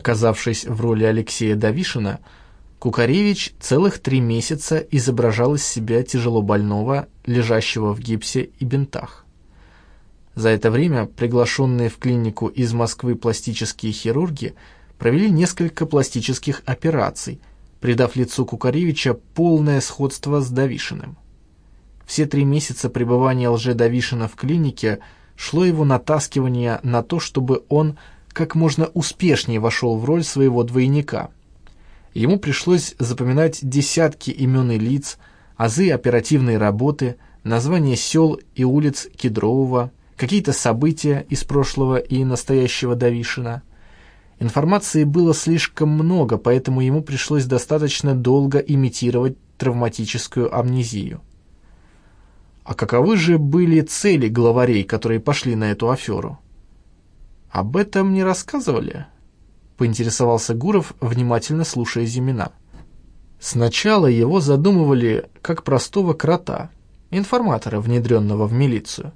Оказавшись в роли Алексея Давишина, Кукаревич целых три месяца изображал из себя тяжело больного, лежащего в гипсе и бинтах. За это время приглашенные в клинику из Москвы пластические хирурги провели несколько пластических операций, придав лицу Кукаревича полное сходство с Давишиным. Все три месяца пребывания лже-Давишина в клинике шло его натаскивание на то, чтобы он как можно успешнее вошел в роль своего двойника – Ему пришлось запоминать десятки имен и лиц, азы оперативной работы, названия сел и улиц Кедрового, какие-то события из прошлого и настоящего Давишина. Информации было слишком много, поэтому ему пришлось достаточно долго имитировать травматическую амнезию. А каковы же были цели главарей, которые пошли на эту аферу? Об этом не рассказывали? поинтересовался Гуров, внимательно слушая Зимина. Сначала его задумывали как простого крота, информатора, внедренного в милицию.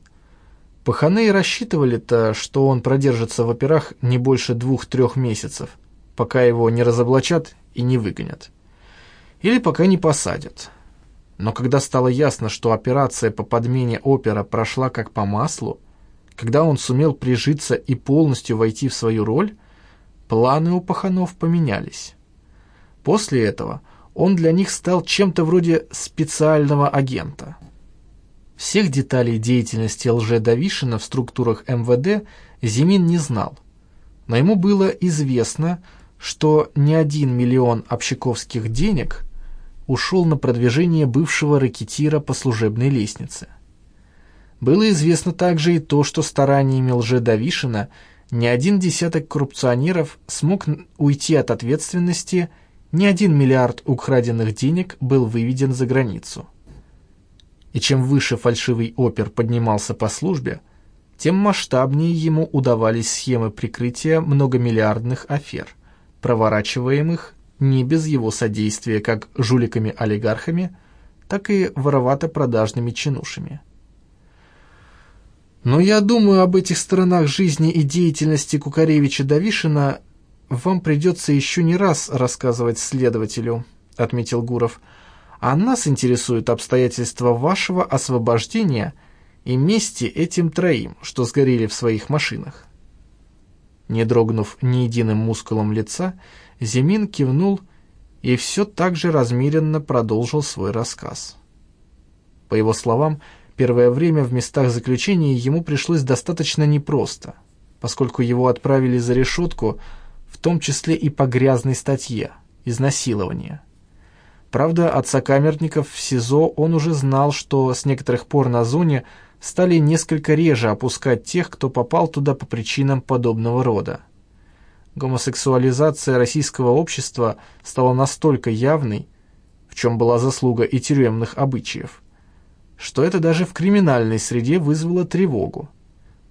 Паханы рассчитывали-то, что он продержится в операх не больше двух-трех месяцев, пока его не разоблачат и не выгонят. Или пока не посадят. Но когда стало ясно, что операция по подмене опера прошла как по маслу, когда он сумел прижиться и полностью войти в свою роль, Планы у паханов поменялись. После этого он для них стал чем-то вроде специального агента. Всех деталей деятельности лже-Давишина в структурах МВД Зимин не знал, но ему было известно, что не один миллион общаковских денег ушел на продвижение бывшего ракетира по служебной лестнице. Было известно также и то, что стараниями лже-Давишина – ни один десяток коррупционеров смог уйти от ответственности, ни один миллиард украденных денег был выведен за границу. И чем выше фальшивый опер поднимался по службе, тем масштабнее ему удавались схемы прикрытия многомиллиардных афер, проворачиваемых не без его содействия как жуликами-олигархами, так и воровато-продажными чинушами. Но я думаю, об этих сторонах жизни и деятельности Кукаревича Давишина вам придется еще не раз рассказывать следователю, отметил Гуров. А нас интересуют обстоятельства вашего освобождения и мести этим троим, что сгорели в своих машинах. Не дрогнув ни единым мускулом лица, Зимин кивнул и все так же размеренно продолжил свой рассказ. По его словам, Первое время в местах заключения ему пришлось достаточно непросто, поскольку его отправили за решетку, в том числе и по грязной статье – изнасилование. Правда, от сокамерников в СИЗО он уже знал, что с некоторых пор на зоне стали несколько реже опускать тех, кто попал туда по причинам подобного рода. Гомосексуализация российского общества стала настолько явной, в чем была заслуга и тюремных обычаев, что это даже в криминальной среде вызвало тревогу.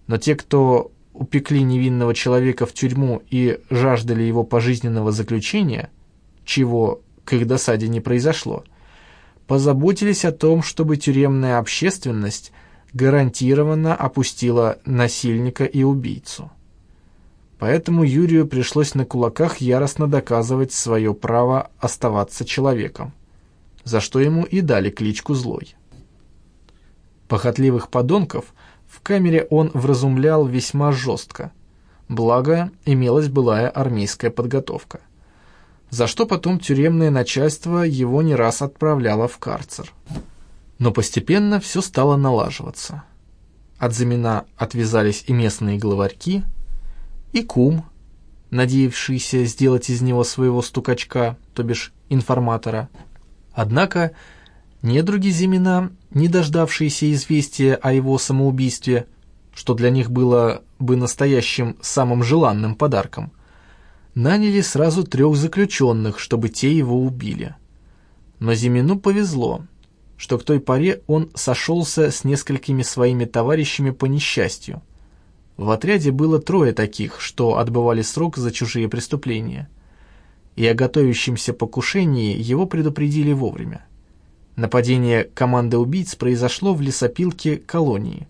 Но те, кто упекли невинного человека в тюрьму и жаждали его пожизненного заключения, чего к их досаде не произошло, позаботились о том, чтобы тюремная общественность гарантированно опустила насильника и убийцу. Поэтому Юрию пришлось на кулаках яростно доказывать свое право оставаться человеком, за что ему и дали кличку «Злой». Похотливых подонков в камере он вразумлял весьма жестко, благо имелась былая армейская подготовка, за что потом тюремное начальство его не раз отправляло в карцер. Но постепенно все стало налаживаться. От замена отвязались и местные главарьки, и кум, надеявшийся сделать из него своего стукачка, то бишь информатора. Однако недруги Зимина не дождавшиеся известия о его самоубийстве, что для них было бы настоящим самым желанным подарком, наняли сразу трех заключенных, чтобы те его убили. Но Зимину повезло, что к той поре он сошелся с несколькими своими товарищами по несчастью. В отряде было трое таких, что отбывали срок за чужие преступления. И о готовящемся покушении его предупредили вовремя. Нападение команды убийц произошло в лесопилке колонии.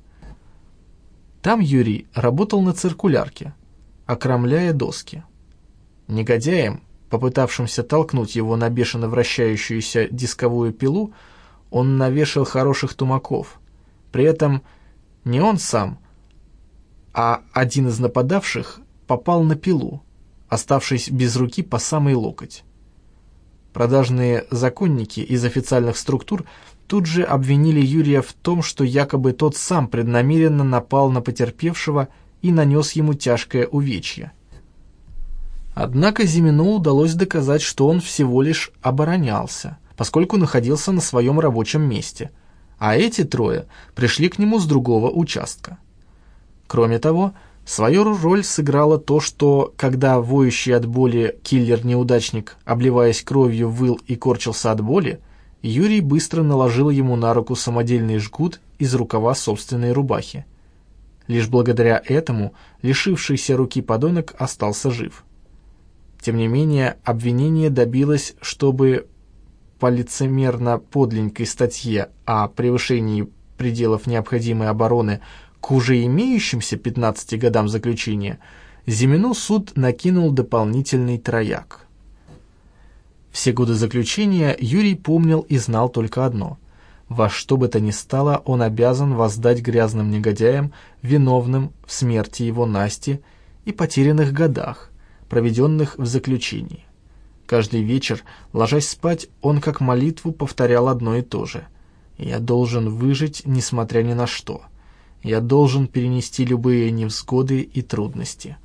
Там Юрий работал на циркулярке, окромляя доски. Негодяем, попытавшимся толкнуть его на бешено вращающуюся дисковую пилу, он навешал хороших тумаков. При этом не он сам, а один из нападавших попал на пилу, оставшись без руки по самый локоть. Продажные законники из официальных структур тут же обвинили Юрия в том, что якобы тот сам преднамеренно напал на потерпевшего и нанес ему тяжкое увечье. Однако Зимину удалось доказать, что он всего лишь оборонялся, поскольку находился на своем рабочем месте, а эти трое пришли к нему с другого участка. Кроме того, свою роль сыграло то, что, когда воющий от боли киллер-неудачник, обливаясь кровью, выл и корчился от боли, Юрий быстро наложил ему на руку самодельный жгут из рукава собственной рубахи. Лишь благодаря этому лишившийся руки подонок остался жив. Тем не менее, обвинение добилось, чтобы по лицемерно-подленькой статье о превышении пределов необходимой обороны к уже имеющимся 15 годам заключения Зимину суд накинул дополнительный трояк. Все годы заключения Юрий помнил и знал только одно. Во что бы то ни стало, он обязан воздать грязным негодяям, виновным в смерти его Насти и потерянных годах, проведенных в заключении. Каждый вечер, ложась спать, он как молитву повторял одно и то же. «Я должен выжить, несмотря ни на что. Я должен перенести любые невзгоды и трудности.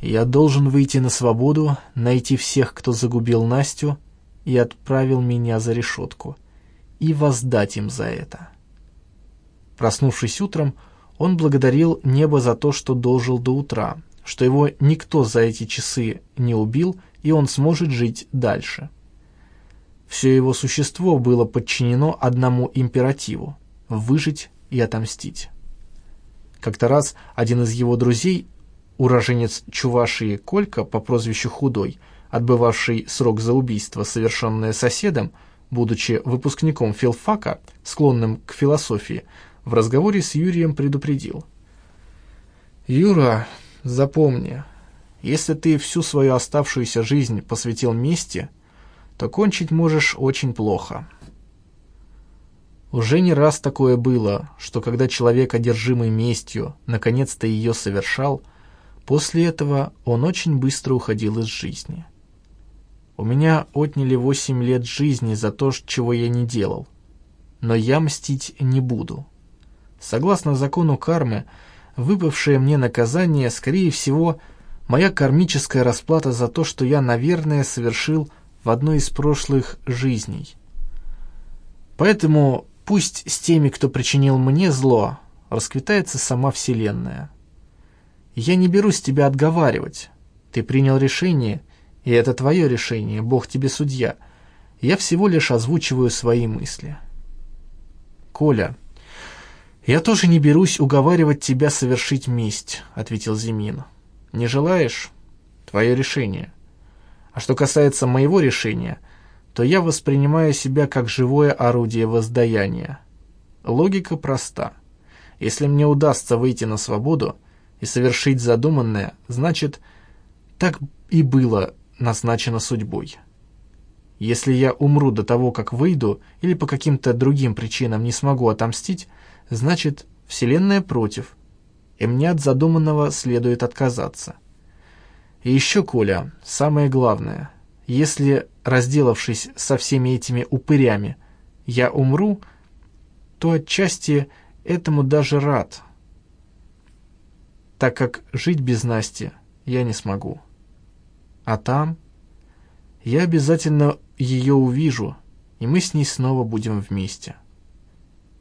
Я должен выйти на свободу, найти всех, кто загубил Настю и отправил меня за решетку, и воздать им за это». Проснувшись утром, он благодарил небо за то, что дожил до утра, что его никто за эти часы не убил, и он сможет жить дальше. Все его существо было подчинено одному императиву – выжить и отомстить. Как-то раз один из его друзей, уроженец Чувашии Колька по прозвищу Худой, отбывавший срок за убийство, совершенное соседом, будучи выпускником филфака, склонным к философии, в разговоре с Юрием предупредил. «Юра, Запомни, если ты всю свою оставшуюся жизнь посвятил мести, то кончить можешь очень плохо. Уже не раз такое было, что когда человек, одержимый местью, наконец-то ее совершал, после этого он очень быстро уходил из жизни. У меня отняли восемь лет жизни за то, чего я не делал. Но я мстить не буду. Согласно закону кармы, выпавшее мне наказание, скорее всего, моя кармическая расплата за то, что я, наверное, совершил в одной из прошлых жизней. Поэтому пусть с теми, кто причинил мне зло, расквитается сама Вселенная. Я не берусь тебя отговаривать. Ты принял решение, и это твое решение, Бог тебе судья. Я всего лишь озвучиваю свои мысли. Коля, «Я тоже не берусь уговаривать тебя совершить месть», — ответил Зимин. «Не желаешь? Твое решение. А что касается моего решения, то я воспринимаю себя как живое орудие воздаяния. Логика проста. Если мне удастся выйти на свободу и совершить задуманное, значит, так и было назначено судьбой. Если я умру до того, как выйду, или по каким-то другим причинам не смогу отомстить, значит, Вселенная против, и мне от задуманного следует отказаться. И еще, Коля, самое главное, если, разделавшись со всеми этими упырями, я умру, то отчасти этому даже рад, так как жить без Насти я не смогу. А там я обязательно ее увижу, и мы с ней снова будем вместе.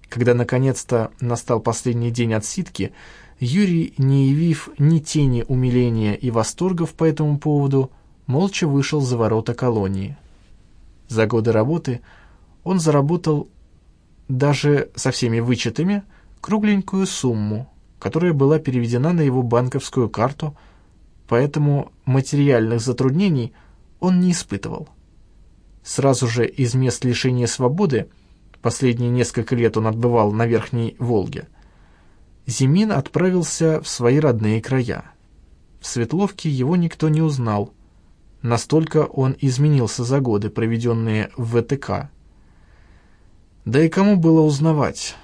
Когда наконец-то настал последний день отсидки, Юрий, не явив ни тени умиления и восторгов по этому поводу, молча вышел за ворота колонии. За годы работы он заработал даже со всеми вычетами кругленькую сумму, которая была переведена на его банковскую карту, поэтому материальных затруднений он не испытывал. Сразу же из мест лишения свободы – Последние несколько лет он отбывал на Верхней Волге. Зимин отправился в свои родные края. В Светловке его никто не узнал, настолько он изменился за годы, проведенные в ВТК. Да и кому было узнавать?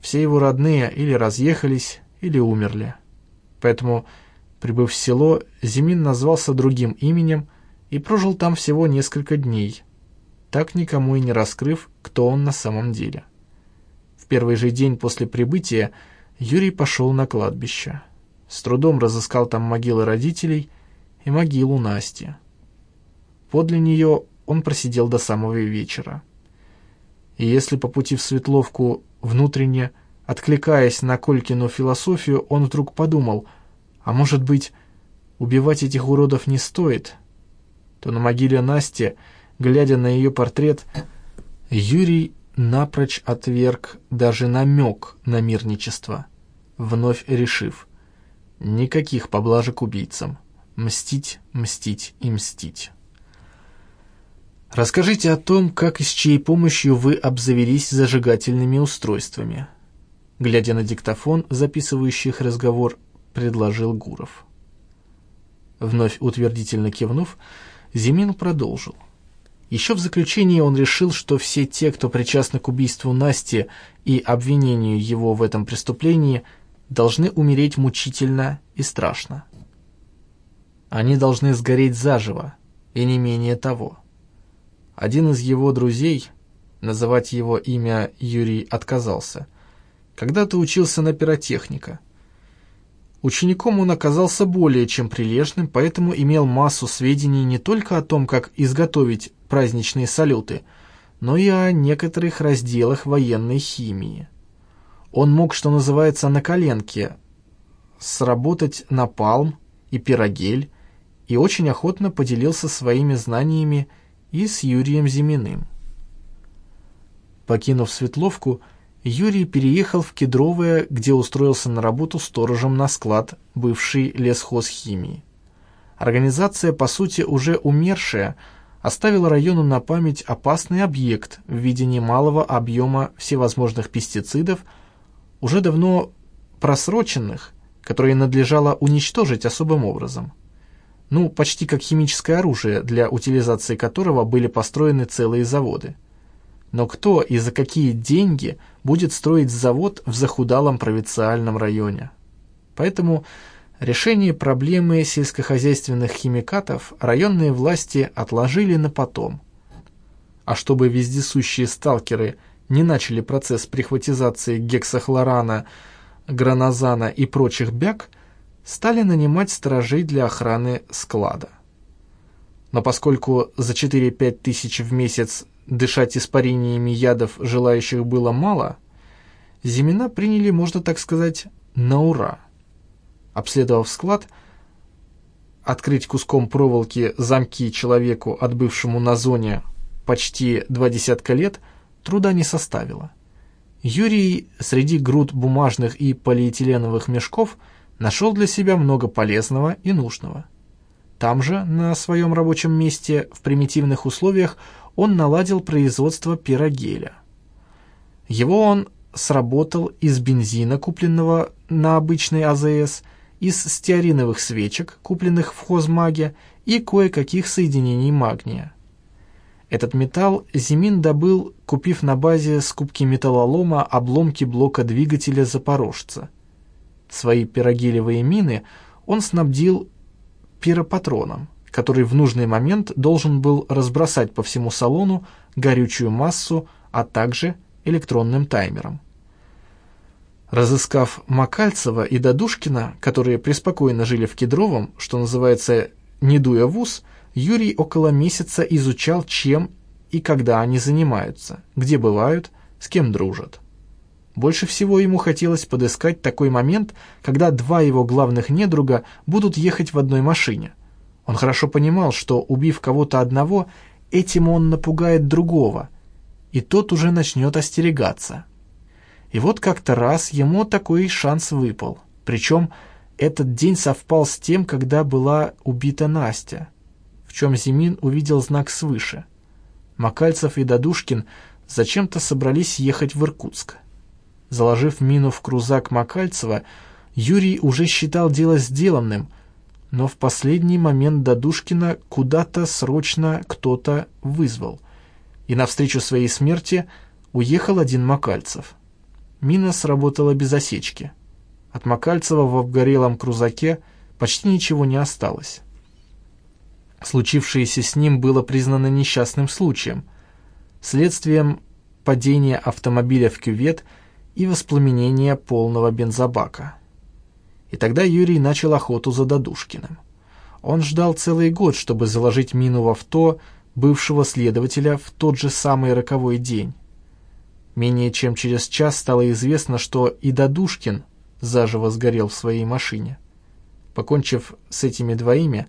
Все его родные или разъехались, или умерли. Поэтому, прибыв в село, Зимин назвался другим именем и прожил там всего несколько дней, так никому и не раскрыв, кто он на самом деле. В первый же день после прибытия Юрий пошел на кладбище. С трудом разыскал там могилы родителей и могилу Насти. Подле нее он просидел до самого вечера. И если по пути в Светловку внутренне, откликаясь на Колькину философию, он вдруг подумал, а может быть, убивать этих уродов не стоит, то на могиле Насти, глядя на ее портрет, Юрий напрочь отверг даже намек на мирничество, вновь решив, никаких поблажек убийцам, мстить, мстить и мстить. Расскажите о том, как и с чьей помощью вы обзавелись зажигательными устройствами. Глядя на диктофон, записывающий их разговор, предложил Гуров. Вновь утвердительно кивнув, Зимин продолжил. Еще в заключении он решил, что все те, кто причастны к убийству Насти и обвинению его в этом преступлении, должны умереть мучительно и страшно. Они должны сгореть заживо, и не менее того. Один из его друзей, называть его имя Юрий отказался, когда-то учился на пиротехника. Учеником он оказался более чем прилежным, поэтому имел массу сведений не только о том, как изготовить праздничные салюты, но и о некоторых разделах военной химии. Он мог, что называется, на коленке сработать напалм и пирогель, и очень охотно поделился своими знаниями и с Юрием Зиминым. Покинув Светловку, Юрий переехал в Кедровое, где устроился на работу сторожем на склад, бывший лесхозхимии. Организация, по сути, уже умершая, оставила району на память опасный объект в виде немалого объема всевозможных пестицидов, уже давно просроченных, которые надлежало уничтожить особым образом ну, почти как химическое оружие, для утилизации которого были построены целые заводы. Но кто и за какие деньги будет строить завод в захудалом провинциальном районе? Поэтому решение проблемы сельскохозяйственных химикатов районные власти отложили на потом. А чтобы вездесущие сталкеры не начали процесс прихватизации гексохлорана, гранозана и прочих бяг – стали нанимать сторожей для охраны склада. Но поскольку за 4-5 тысяч в месяц дышать испарениями ядов желающих было мало, Зимина приняли, можно так сказать, на ура. Обследовав склад, открыть куском проволоки замки человеку, отбывшему на зоне почти два десятка лет, труда не составило. Юрий среди груд бумажных и полиэтиленовых мешков – нашел для себя много полезного и нужного. Там же, на своем рабочем месте, в примитивных условиях, он наладил производство пирогеля. Его он сработал из бензина, купленного на обычной АЗС, из стеариновых свечек, купленных в хозмаге, и кое-каких соединений магния. Этот металл Зимин добыл, купив на базе скупки металлолома обломки блока двигателя «Запорожца», Свои пирогелевые мины он снабдил пиропатроном, который в нужный момент должен был разбросать по всему салону горючую массу, а также электронным таймером. Разыскав Макальцева и Дадушкина, которые преспокойно жили в Кедровом, что называется «не дуя в ус», Юрий около месяца изучал, чем и когда они занимаются, где бывают, с кем дружат. Больше всего ему хотелось подыскать такой момент, когда два его главных недруга будут ехать в одной машине. Он хорошо понимал, что, убив кого-то одного, этим он напугает другого, и тот уже начнет остерегаться. И вот как-то раз ему такой шанс выпал. Причем этот день совпал с тем, когда была убита Настя, в чем Зимин увидел знак свыше. Макальцев и Дадушкин зачем-то собрались ехать в Иркутск. Заложив мину в крузак Макальцева, Юрий уже считал дело сделанным, но в последний момент Дадушкина куда-то срочно кто-то вызвал, и навстречу своей смерти уехал один Макальцев. Мина сработала без осечки. От Макальцева в обгорелом крузаке почти ничего не осталось. Случившееся с ним было признано несчастным случаем, следствием падения автомобиля в кювет и воспламенения полного бензобака. И тогда Юрий начал охоту за Дадушкиным. Он ждал целый год, чтобы заложить мину в авто бывшего следователя в тот же самый роковой день. Менее чем через час стало известно, что и Дадушкин заживо сгорел в своей машине. Покончив с этими двоими,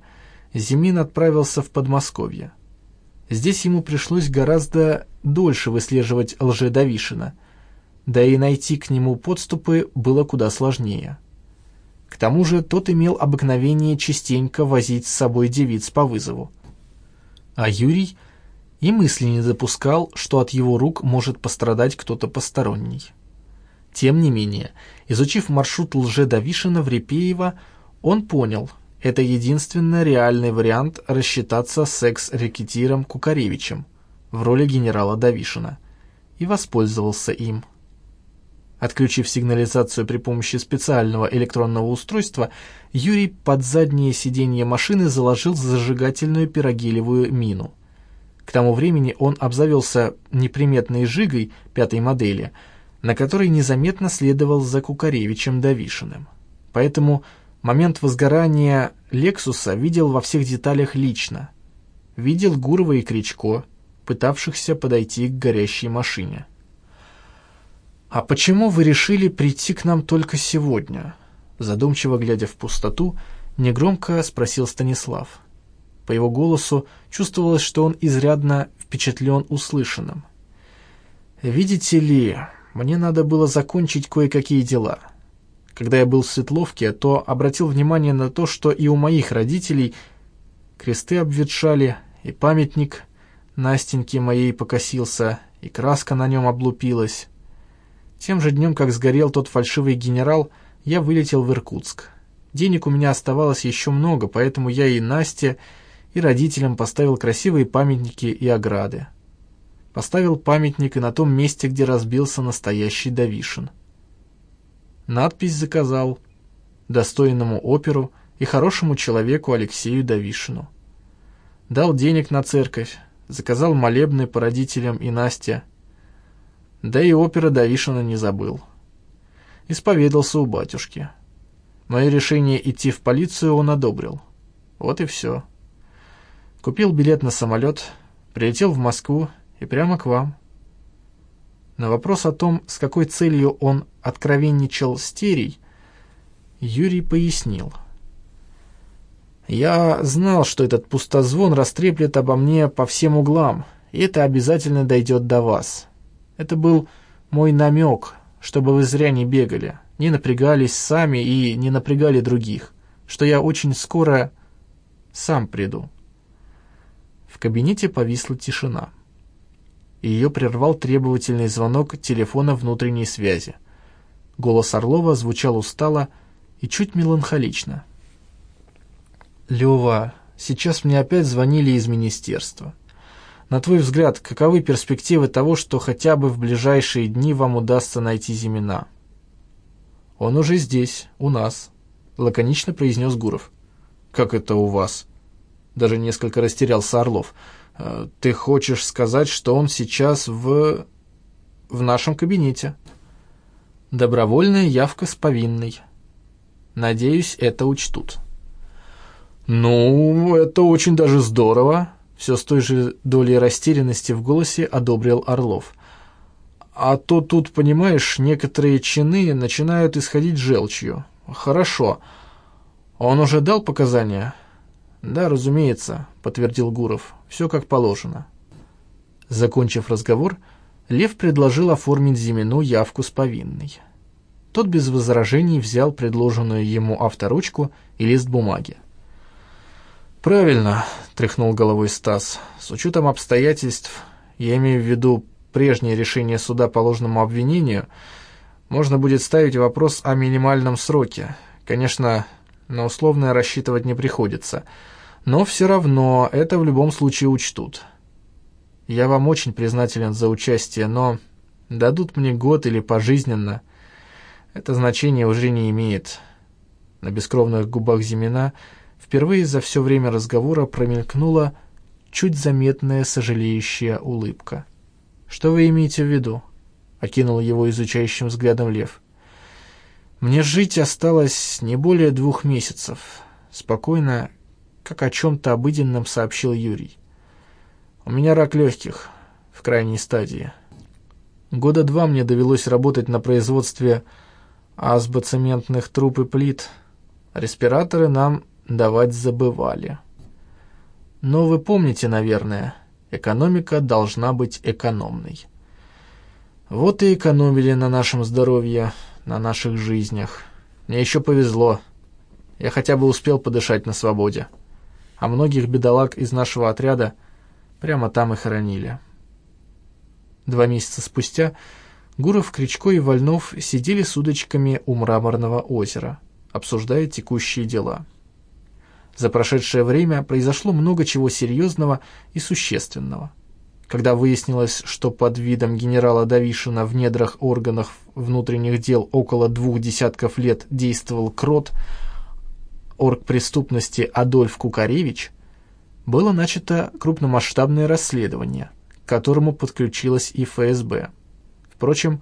Зимин отправился в Подмосковье. Здесь ему пришлось гораздо дольше выслеживать лжедавишина, да и найти к нему подступы было куда сложнее. К тому же тот имел обыкновение частенько возить с собой девиц по вызову. А Юрий и мысли не допускал, что от его рук может пострадать кто-то посторонний. Тем не менее, изучив маршрут лже-Давишина в Репеево, он понял, это единственный реальный вариант рассчитаться с экс-рекетиром Кукаревичем в роли генерала Давишина, и воспользовался им. Отключив сигнализацию при помощи специального электронного устройства, Юрий под заднее сиденье машины заложил зажигательную пирогелевую мину. К тому времени он обзавелся неприметной жигой пятой модели, на которой незаметно следовал за Кукаревичем Давишиным. Поэтому момент возгорания «Лексуса» видел во всех деталях лично. Видел Гурова и Кричко, пытавшихся подойти к горящей машине. «А почему вы решили прийти к нам только сегодня?» Задумчиво глядя в пустоту, негромко спросил Станислав. По его голосу чувствовалось, что он изрядно впечатлен услышанным. «Видите ли, мне надо было закончить кое-какие дела. Когда я был в Светловке, то обратил внимание на то, что и у моих родителей кресты обветшали, и памятник Настеньке моей покосился, и краска на нем облупилась. Тем же днем, как сгорел тот фальшивый генерал, я вылетел в Иркутск. Денег у меня оставалось еще много, поэтому я и Насте, и родителям поставил красивые памятники и ограды. Поставил памятник и на том месте, где разбился настоящий Давишин. Надпись заказал достойному оперу и хорошему человеку Алексею Давишину. Дал денег на церковь, заказал молебны по родителям и Насте, да и опера Давишина не забыл. Исповедался у батюшки. Мое решение идти в полицию он одобрил. Вот и все. Купил билет на самолет, прилетел в Москву и прямо к вам. На вопрос о том, с какой целью он откровенничал с Терей, Юрий пояснил. «Я знал, что этот пустозвон растреплет обо мне по всем углам, и это обязательно дойдет до вас. Это был мой намек, чтобы вы зря не бегали, не напрягались сами и не напрягали других, что я очень скоро сам приду. В кабинете повисла тишина. Ее прервал требовательный звонок телефона внутренней связи. Голос Орлова звучал устало и чуть меланхолично. «Лева, сейчас мне опять звонили из министерства. На твой взгляд, каковы перспективы того, что хотя бы в ближайшие дни вам удастся найти Зимина? Он уже здесь, у нас, лаконично произнес Гуров. Как это у вас? Даже несколько растерялся Орлов. «Э, ты хочешь сказать, что он сейчас в... в нашем кабинете? Добровольная явка с повинной. Надеюсь, это учтут. Ну, это очень даже здорово, все с той же долей растерянности в голосе одобрил Орлов. «А то тут, понимаешь, некоторые чины начинают исходить желчью. Хорошо. Он уже дал показания?» «Да, разумеется», — подтвердил Гуров. «Все как положено». Закончив разговор, Лев предложил оформить Зимину явку с повинной. Тот без возражений взял предложенную ему авторучку и лист бумаги. «Правильно», — тряхнул головой Стас. «С учетом обстоятельств, я имею в виду прежнее решение суда по ложному обвинению, можно будет ставить вопрос о минимальном сроке. Конечно, На условное рассчитывать не приходится. Но все равно это в любом случае учтут. Я вам очень признателен за участие, но дадут мне год или пожизненно. Это значение уже не имеет. На бескровных губах Зимина впервые за все время разговора промелькнула чуть заметная сожалеющая улыбка. «Что вы имеете в виду?» — окинул его изучающим взглядом Лев. «Мне жить осталось не более двух месяцев», — спокойно, как о чем-то обыденном сообщил Юрий. «У меня рак легких, в крайней стадии. Года два мне довелось работать на производстве азбоцементных труб и плит. Респираторы нам давать забывали». Но вы помните, наверное, экономика должна быть экономной. Вот и экономили на нашем здоровье, на наших жизнях. Мне еще повезло. Я хотя бы успел подышать на свободе. А многих бедолаг из нашего отряда прямо там и хоронили. Два месяца спустя Гуров, Кричко и Вольнов сидели с удочками у мраморного озера, обсуждая текущие дела. За прошедшее время произошло много чего серьезного и существенного. Когда выяснилось, что под видом генерала Давишина в недрах органов внутренних дел около двух десятков лет действовал крот, оргпреступности Адольф Кукаревич, было начато крупномасштабное расследование, к которому подключилась и ФСБ. Впрочем,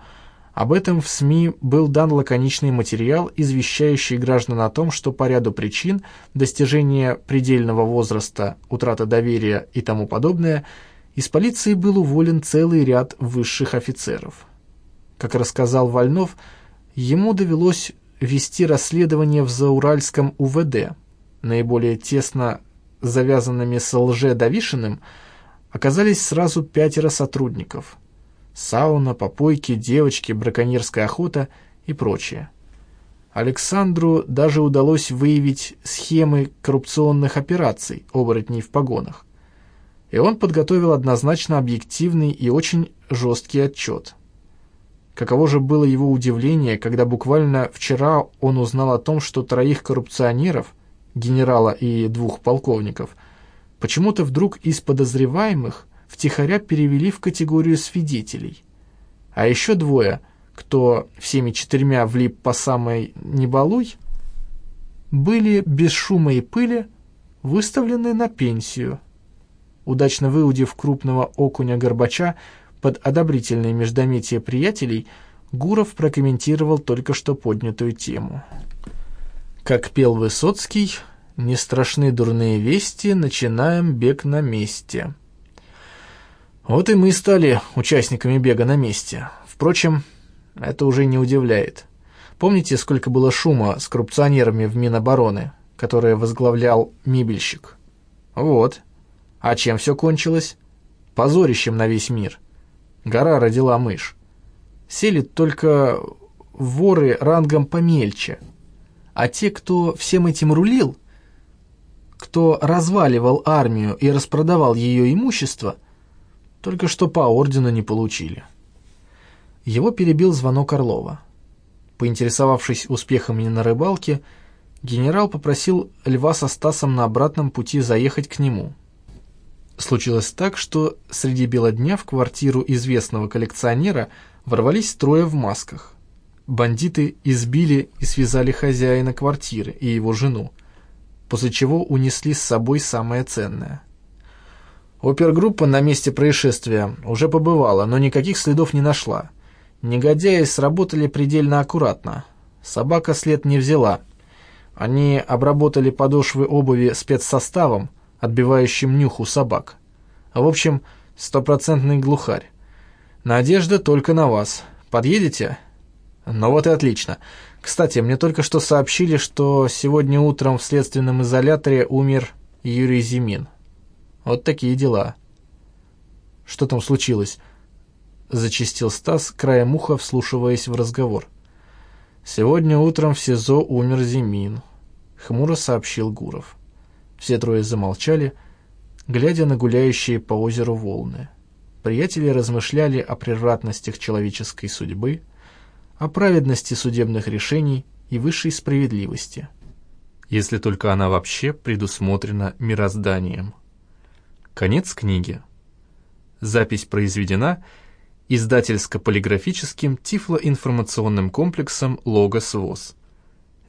об этом в СМИ был дан лаконичный материал, извещающий граждан о том, что по ряду причин достижения предельного возраста, утрата доверия и тому подобное, из полиции был уволен целый ряд высших офицеров. Как рассказал Вольнов, ему довелось вести расследование в Зауральском УВД. Наиболее тесно завязанными с лже-Давишиным оказались сразу пятеро сотрудников – Сауна, попойки, девочки, браконьерская охота и прочее. Александру даже удалось выявить схемы коррупционных операций оборотней в погонах. И он подготовил однозначно объективный и очень жесткий отчет. Каково же было его удивление, когда буквально вчера он узнал о том, что троих коррупционеров, генерала и двух полковников, почему-то вдруг из подозреваемых втихаря перевели в категорию свидетелей. А еще двое, кто всеми четырьмя влип по самой «небалуй», были без шума и пыли выставлены на пенсию. Удачно выудив крупного окуня Горбача под одобрительные междометия приятелей, Гуров прокомментировал только что поднятую тему. Как пел Высоцкий, «Не страшны дурные вести, начинаем бег на месте». Вот и мы стали участниками бега на месте. Впрочем, это уже не удивляет. Помните, сколько было шума с коррупционерами в Минобороны, которые возглавлял мебельщик? Вот. А чем все кончилось? Позорищем на весь мир. Гора родила мышь. Сели только воры рангом помельче. А те, кто всем этим рулил, кто разваливал армию и распродавал ее имущество – только что по ордену не получили. Его перебил звонок Орлова. Поинтересовавшись успехами на рыбалке, генерал попросил Льва со Стасом на обратном пути заехать к нему. Случилось так, что среди бела дня в квартиру известного коллекционера ворвались трое в масках. Бандиты избили и связали хозяина квартиры и его жену, после чего унесли с собой самое ценное – Опергруппа на месте происшествия уже побывала, но никаких следов не нашла. Негодяи сработали предельно аккуратно. Собака след не взяла. Они обработали подошвы обуви спецсоставом, отбивающим нюху собак. В общем, стопроцентный глухарь. Надежда только на вас. Подъедете? Ну вот и отлично. Кстати, мне только что сообщили, что сегодня утром в следственном изоляторе умер Юрий Зимин. Вот такие дела. Что там случилось? Зачистил Стас, краем уха вслушиваясь в разговор. Сегодня утром в СИЗО умер Зимин, хмуро сообщил Гуров. Все трое замолчали, глядя на гуляющие по озеру волны. Приятели размышляли о превратностях человеческой судьбы, о праведности судебных решений и высшей справедливости. если только она вообще предусмотрена мирозданием. Конец книги. Запись произведена издательско-полиграфическим тифлоинформационным комплексом «Логос ВОЗ».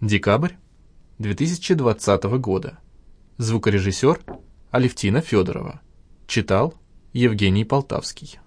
Декабрь 2020 года. Звукорежиссер Алевтина Федорова. Читал Евгений Полтавский.